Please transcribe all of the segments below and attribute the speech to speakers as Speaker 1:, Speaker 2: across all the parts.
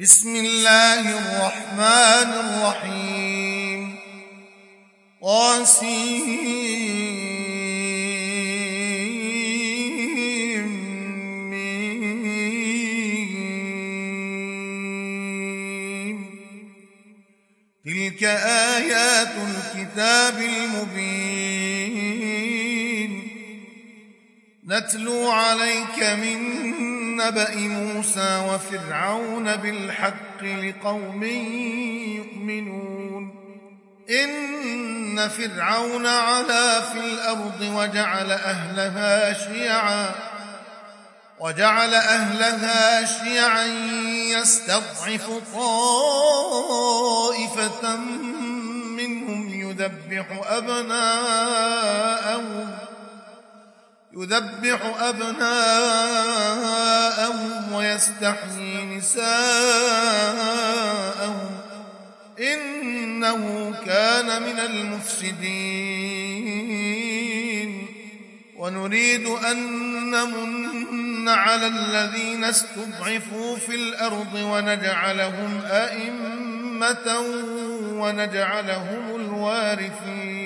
Speaker 1: بسم الله الرحمن الرحيم قاسم. تلك آيات الكتاب المبين نتلو عليك من نبأ موسى وفرعون بالحق لقوم يؤمنون. إن فرعون علا في الأرض وجعل أهلها شيعا وجعل أهلها شيعا يستضعف طائفة منهم يذبح أبناءهم يذبح أبناءهم ويستحيي نساءهم إنه كان من المفسدين. ونريد أن نمن على الذين استضعفوا في الأرض ونجعلهم أئمة ونجعلهم الوارثين.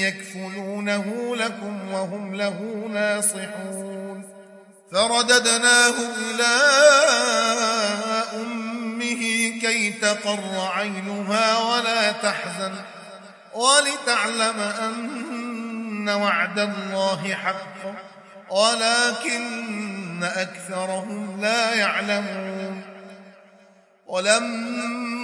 Speaker 1: يكفلونه لكم وهم له ناصحون. فرددناه إلى أمه كي تقر عينها ولا تحزن ولتعلم أن وعد الله حق ولكن أكثرهم لا يعلمون. ولما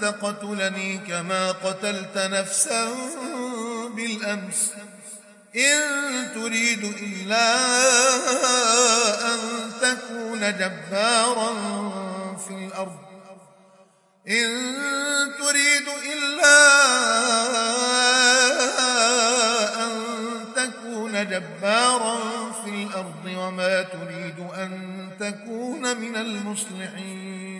Speaker 1: تقتلني كما قتلت نفسا بالأمس. إن تريد إلا أن تكون جبارا في الأرض. إن تريد إلا أن تكون جبارا في الأرض وما تريد أن تكون من المصلحين.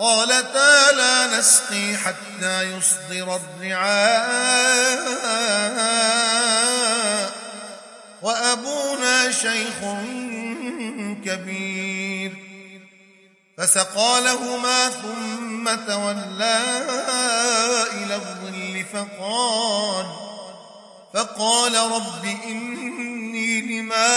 Speaker 1: قالتا لا نسقي حتى يصدر الرعاء. وأبونا شيخ كبير. فسقى لهما ثم تولى إلى الظل فقال فقال رب إني لما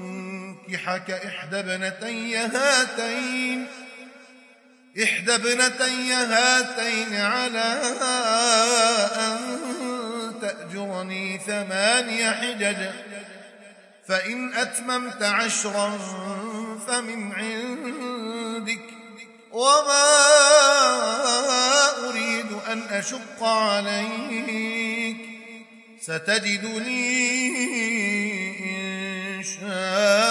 Speaker 1: أنكحك إحدى ابنتي هاتين إحدى ابنتي هاتين على أن تأجرني ثماني حجج فإن أتممت عشرا فمن عندك وما أريد أن أشق عليك ستجدني إن شاء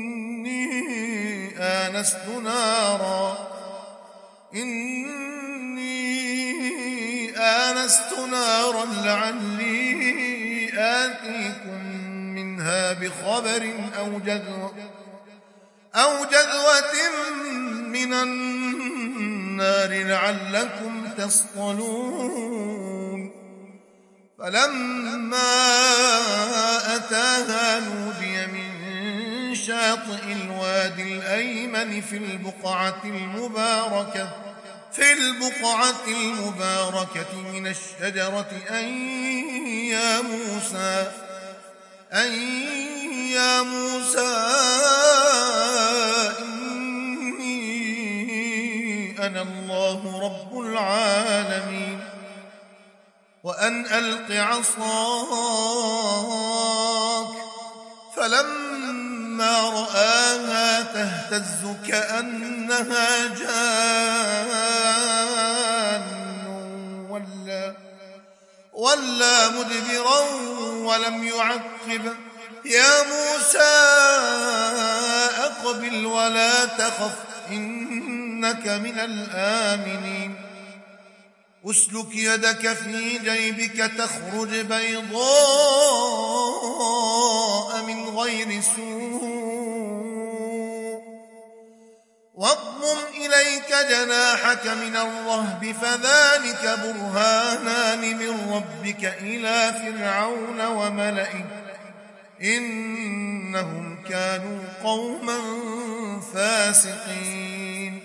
Speaker 1: آنست نارا. إني آنست نارا لعلي آتيكم منها بخبر أو جذوة أو جذوة من النار لعلكم تصطلون. فلما أتاها نودي من شاطئ الوادي الأيمن في البقعة المباركة في البقعة المباركة من الشجرة أن يا موسى أن يا موسى إني أنا الله رب العالمين. وأن ألق عصاك فلما رآها تهتز كأنها جان ولا ولا مدبرا ولم يعقب. يا موسى أقبل ولا تخف إنك من الآمنين. أسلك يدك في جيبك تخرج بيضاء من غير سوء. واضمم إليك جناحك من الرهب فذلك برهانان من ربك إلى فرعون وملئه. إنهم كانوا قوما فاسقين.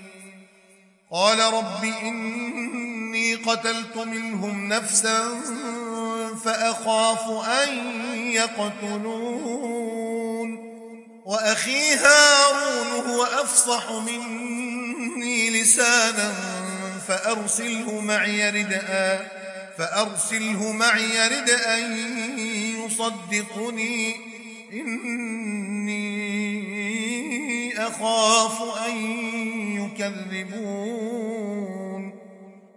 Speaker 1: قال رب إني قتلت منهم نفسا فأخاف أن يقتلون. وأخي هارون هو أفصح مني لسانا فأرسله معي ردءا فأرسله معي ردءا يصدقني. إني أخاف أن يكذبون.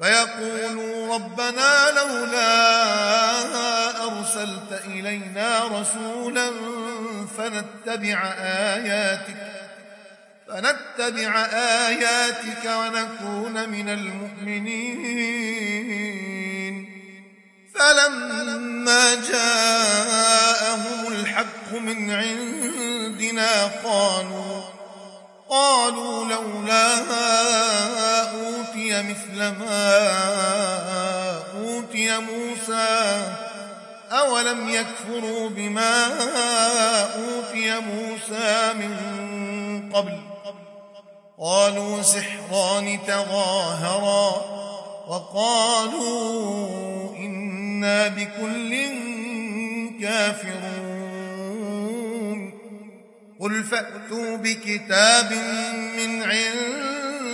Speaker 1: فيقولوا ربنا لولا أرسلت إلينا رسولا فنتبع آياتك فنتبع آياتك ونكون من المؤمنين. فلما جاءهم الحق من عندنا قالوا قالوا لولا مثل ما أوتي موسى أولم يكفروا بما أوتي موسى من قبل؟ قالوا سحران تظاهرا وقالوا إنا بكل كافرون. قل فأتوا بكتاب من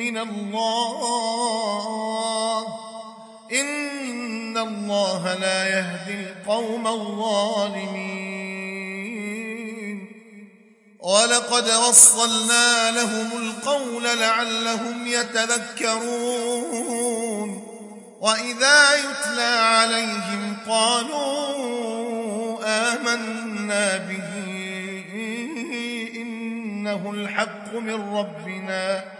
Speaker 1: من الله. إن الله لا يهدي القوم الظالمين. ولقد وصلنا لهم القول لعلهم يتذكرون. وإذا يتلى عليهم قالوا آمنا به. إنه الحق من ربنا.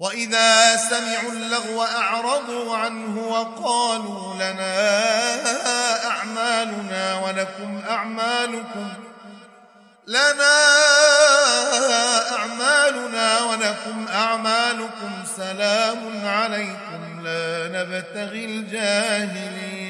Speaker 1: وإذا سمعوا اللغو أعرضوا عنه وقالوا لنا أعمالنا ولكم أعمالكم لنا أعمالنا ولكم أعمالكم سلام عليكم لا نبتغي الجاهلين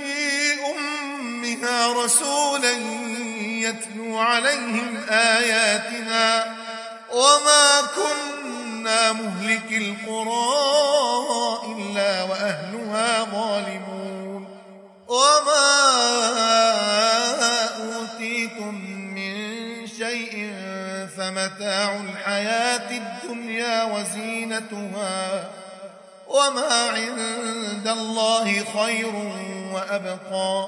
Speaker 1: أمها رسولا يتلو عليهم آياتنا وما كنا مهلك القرى إلا وأهلها ظالمون وما أوتيتم من شيء فمتاع الحياة الدنيا وزينتها وما عند الله خير وأبقى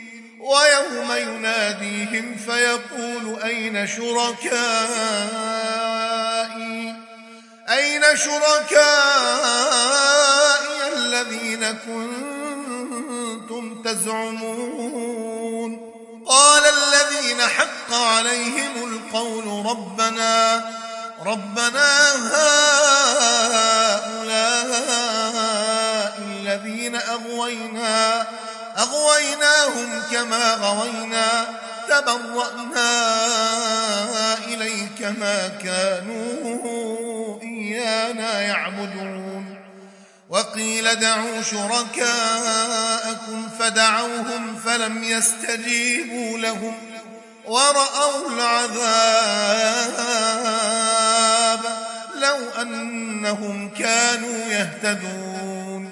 Speaker 1: ويوم يناديهم فيقول أين شركائي؟ أين شركائي الذين كنتم تزعمون؟ قال الذين حق عليهم القول ربنا ربنا هؤلاء الذين أغوينا أغويناهم كما غوينا تبرأنا إليك ما كانوا إيانا يعبدون. وقيل دعوا شركاءكم فدعوهم فلم يستجيبوا لهم ورأوا العذاب لو أنهم كانوا يهتدون.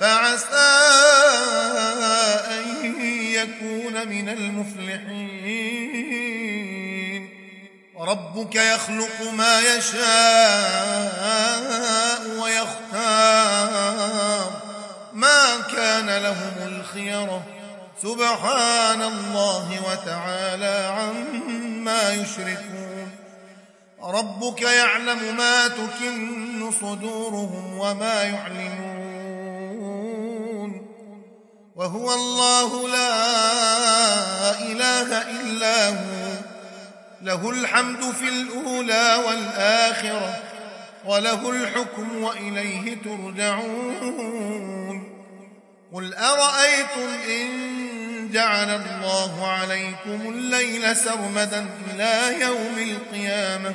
Speaker 1: فعسى أن يكون من المفلحين. ربك يخلق ما يشاء ويختار. ما كان لهم الخيرة سبحان الله وتعالى عما يشركون. ربك يعلم ما تكن صدورهم وما يعلنون. وهو الله لا إله إلا هو. له الحمد في الأولى والآخرة وله الحكم وإليه ترجعون. قل أرأيتم إن جعل الله عليكم الليل سرمدا إلى يوم القيامة؟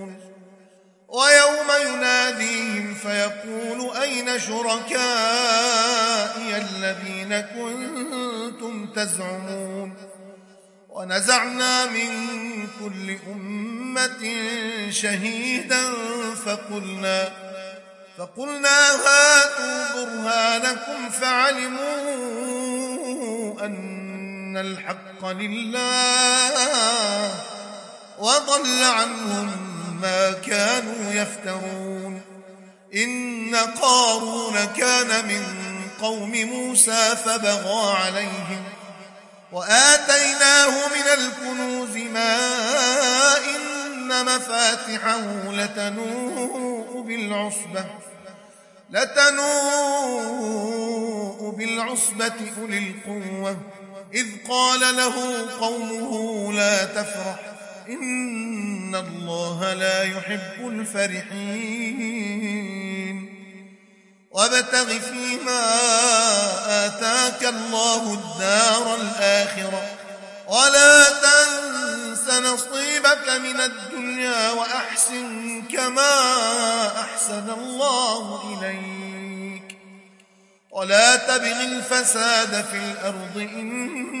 Speaker 1: ويوم يناديهم فيقول أين شركائي الذين كنتم تزعمون؟ ونزعنا من كل أمة شهيدا فقلنا فقلنا هاتوا برهانكم فعلموا أن الحق لله وضل عنهم ما كانوا يفترون. إن قارون كان من قوم موسى فبغى عليهم وآتيناه من الكنوز ما إن مفاتحه لتنوء بالعصبة لتنوء بالعصبة أولي القوة إذ قال له قومه لا تفرح إن الله لا يحب الفرحين. وابتغ فيما آتاك الله الدار الآخرة. ولا تنس نصيبك من الدنيا وأحسن كما أحسن الله إليك. ولا تبغ الفساد في الأرض إن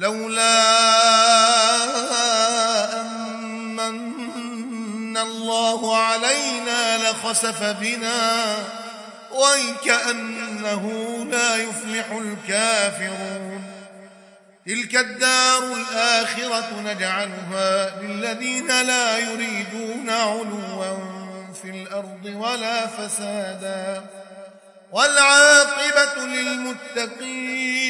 Speaker 1: لولا أمن الله علينا لخسف بنا ويكأنه لا يفلح الكافرون. تلك الدار الآخرة نجعلها للذين لا يريدون علوا في الأرض ولا فسادا. والعاقبة للمتقين